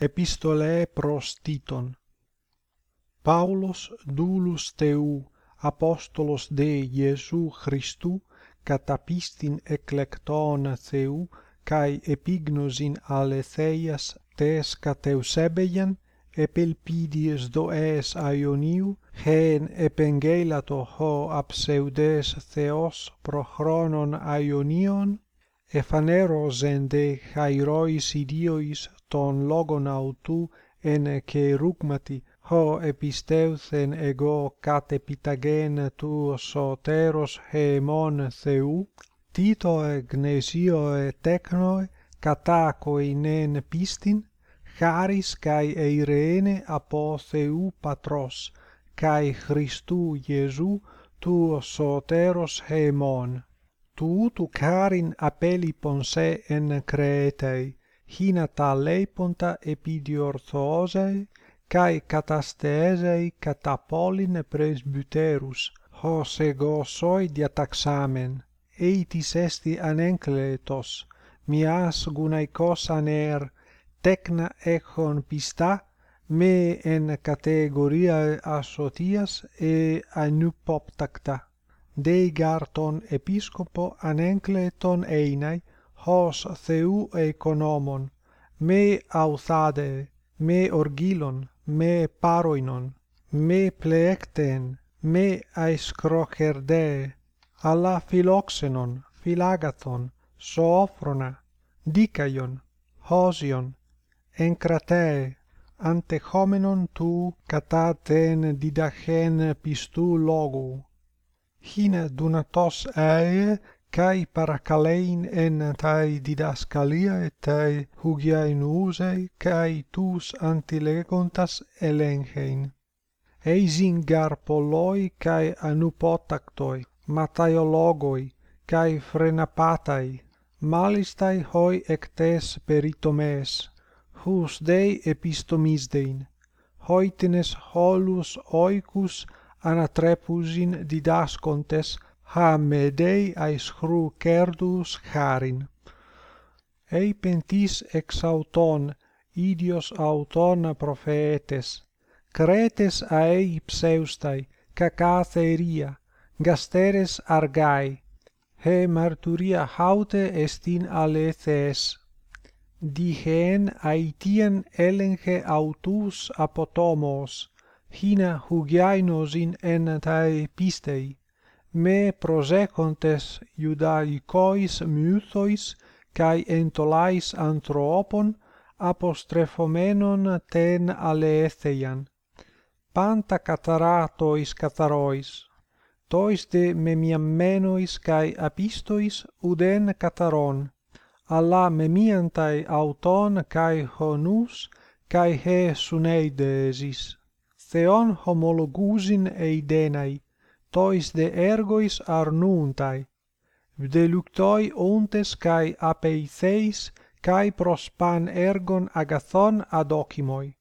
epistolae pros Titon. Paulos dulus Theou apostolos de Iesu Christu catapistin eklekton Theou kai epignosin aletheias tes kateusebeian επελπίδιες δοές αιωνίου, χέν επεγγέλατο χω αψευδές Θεός προχρόνων αιωνίων, Εφανέρος εν δε idiois ιδίοις logon λόγων αυτού εν και ρούγματι, ο επιστεύθεν εγώ κατεπιταγέν του σωτέρος ημών Θεού, τίτοε γνησίοε τέκνοε, κατά inen πίστην, charis kai eirene apo Theou patros kai Christou Iesu tu soteros hemon tuutu carin apeli ponse en creetei, hina ta leiponta epidiorthose cae catastesei catapolin presbyterus, hos egosoi diataxamen, eitis esti anenkletos, mias gunaikos aner, tecna echon pista, me en categoria asotias e anupoptacta. Dei garton episcopo anenkleton einai hos theu economon me authade me orgilon me paroinon me pleecten me aiscrocherde alla philoxenon philagathon soophrona dicaion, hosion encratae ante homenon tu cataten didachen pistu logu hine dunatos ae kai parakalein en tai didaskalia et tai hugiain use kai tus antilegontas elenchein. Eisin garpoloi kai anupotactoi, mataiologoi, kai frenapatai, malistai hoi ectes peritomes, hus dei epistomisdein, hoitines holus oicus ανατρέπουζιν διδάσκοντες χαμεδέι εις χρου κέρδους χάριν. Ει πεντής εξ αυτών, ίδιος αυτών προφέτες, κρέτες αέι ψεύσταί, pseustai θερία, γαστέρες αργάι, he μαρτυρία haute εστίν αλεθές. Δι aitien αιτίαν έλεγχε αυτούς αποτόμος, hina hugiainos in enantai pistei, me prosecontes iudaicois mythois cae entolais anthropon apostrephomenon ten aleetheian, panta cataratois catarois, tois de memiammenois cae apistois uden kataron alla memiantai auton cae honus cae he suneidesis theon homologούσιν eidenai, tois de ergois arnuntai, βδελουκτοί όντες καί kai καί προς παν έργον agathon αδόκιμοι.